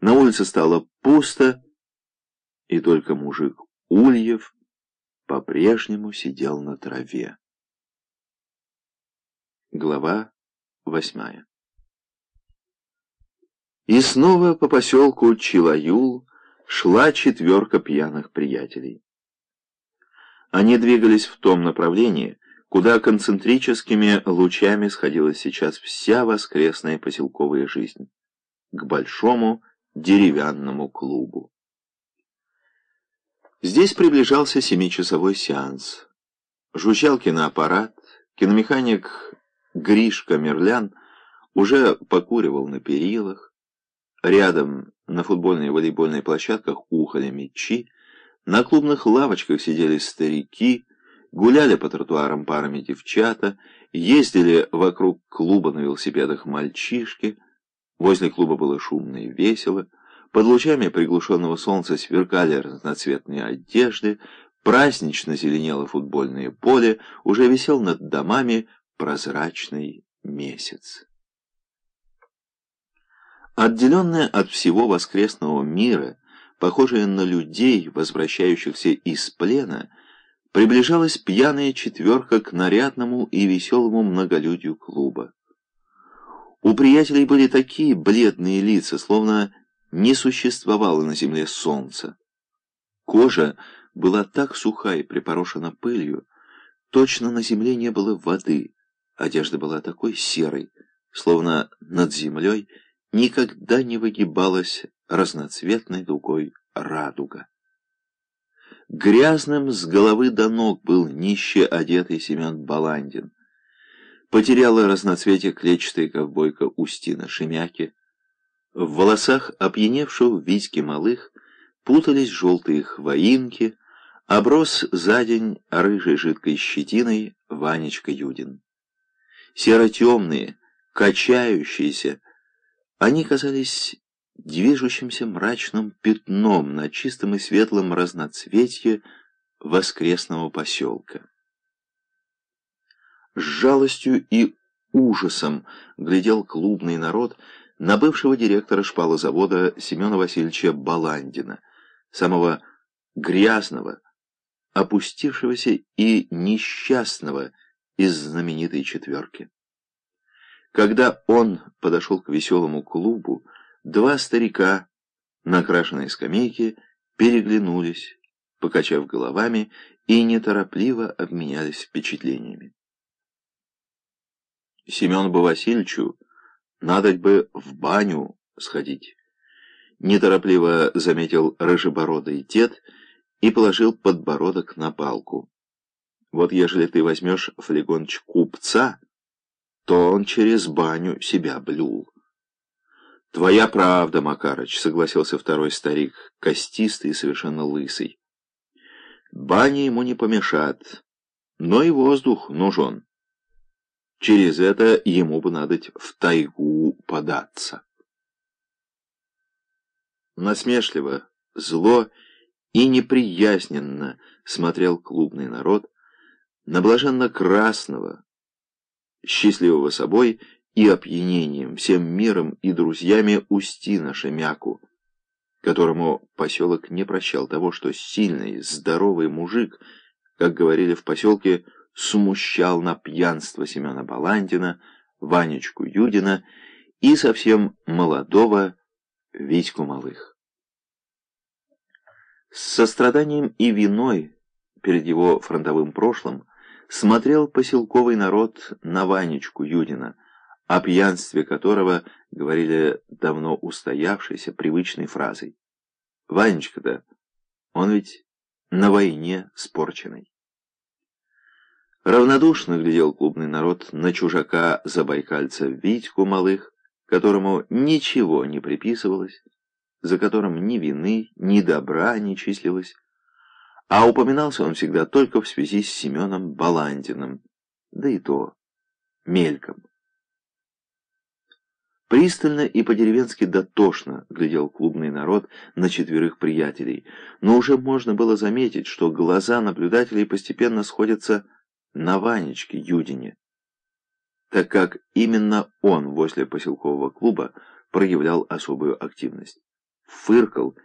На улице стало пусто, и только мужик Ульев по-прежнему сидел на траве. Глава восьмая И снова по поселку Чилаюл шла четверка пьяных приятелей. Они двигались в том направлении, куда концентрическими лучами сходилась сейчас вся воскресная поселковая жизнь, к большому деревянному клубу. Здесь приближался семичасовой сеанс. Жужжал киноаппарат, киномеханик Гришка Мерлян уже покуривал на перилах, рядом на футбольной и волейбольной площадках ухали мячи, на клубных лавочках сидели старики, гуляли по тротуарам парами девчата, ездили вокруг клуба на велосипедах мальчишки, возле клуба было шумно и весело, под лучами приглушенного солнца сверкали разноцветные одежды, празднично зеленело футбольное поле, уже висел над домами прозрачный месяц. Отделенная от всего воскресного мира, похожая на людей, возвращающихся из плена, приближалась пьяная четверка к нарядному и веселому многолюдью клуба. У приятелей были такие бледные лица, словно не существовало на земле солнца. Кожа была так суха и припорошена пылью, точно на земле не было воды. Одежда была такой серой, словно над землей никогда не выгибалась разноцветной дугой радуга. Грязным с головы до ног был нище одетый Семен Баландин. Потеряла разноцветие клетчатая ковбойка Устина Шемяки. В волосах опьяневшего Витьки Малых путались желтые хвоинки, оброс за день рыжей жидкой щетиной Ванечка Юдин. Серо-темные, качающиеся, они казались движущимся мрачным пятном на чистом и светлом разноцветье воскресного поселка. С жалостью и ужасом глядел клубный народ на бывшего директора шпалозавода Семена Васильевича Баландина, самого грязного, опустившегося и несчастного из знаменитой четверки. Когда он подошел к веселому клубу, два старика на окрашенной скамейке переглянулись, покачав головами, и неторопливо обменялись впечатлениями. Семену Васильевичу надо бы в баню сходить. Неторопливо заметил рыжебородый дед и положил подбородок на палку. Вот ежели ты возьмешь флегонч купца, то он через баню себя блюл. «Твоя правда, Макарыч», — согласился второй старик, костистый и совершенно лысый. «Баня ему не помешает, но и воздух нужен. Через это ему бы надо в тайгу податься». Насмешливо, зло и неприязненно смотрел клубный народ на блаженно красного, счастливого собой и опьянением, всем миром и друзьями Устина Шемяку, которому поселок не прощал того, что сильный, здоровый мужик, как говорили в поселке, смущал на пьянство Семена Баландина, Ванечку Юдина и совсем молодого Витьку Малых. С состраданием и виной перед его фронтовым прошлым смотрел поселковый народ на Ванечку Юдина, о пьянстве которого говорили давно устоявшейся привычной фразой. Ванечка-то, он ведь на войне спорченный. Равнодушно глядел клубный народ на чужака забайкальца Витьку Малых, которому ничего не приписывалось, за которым ни вины, ни добра не числилось, а упоминался он всегда только в связи с Семеном Баландиным, да и то мельком. Пристально и по-деревенски дотошно глядел клубный народ на четверых приятелей, но уже можно было заметить, что глаза наблюдателей постепенно сходятся на Ванечке Юдине, так как именно он возле поселкового клуба проявлял особую активность. фыркал